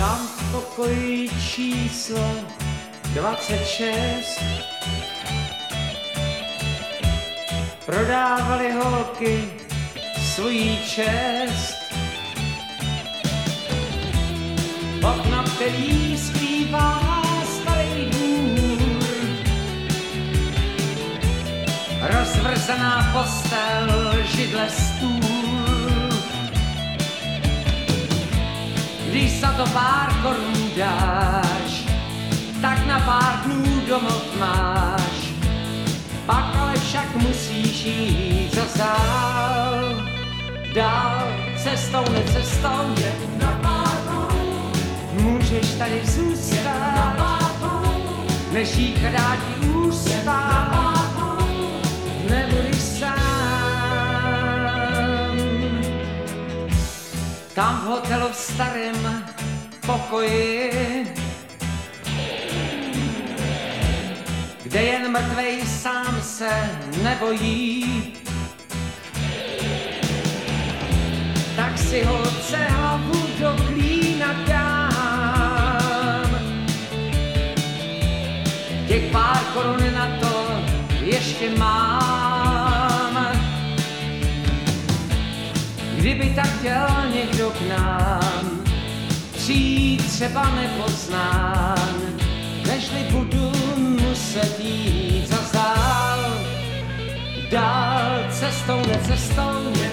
Tam v pokoji číslo 26 prodávali holky svojí čest. Okno, který skrývá starý dvůr, rozvrzená postel, židle stůl. To pár korun dáš, tak na pár dnů domov máš. Pak ale však musíš jít za sál. Dál cestou, necestou, na pár dnů, můžeš tady zůstat, než jí chrátí ústa. nebudeš sám. Tam v hotelu v starém pokoji, kde jen mrtvej sám se nebojí, tak si holce hlavu do klína dám. Těch pár korun na to ještě mám. Kdyby tak chtěl někdo k nám, třeba nepoznán, nežli budu muset jít za zál. Dál cestou, necestou, na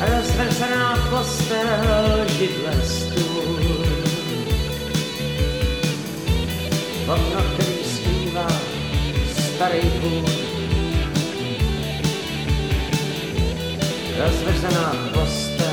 Rozvrzená postel, židle stůl. Okno, který skrývá starý důr. Rozvrzená postel,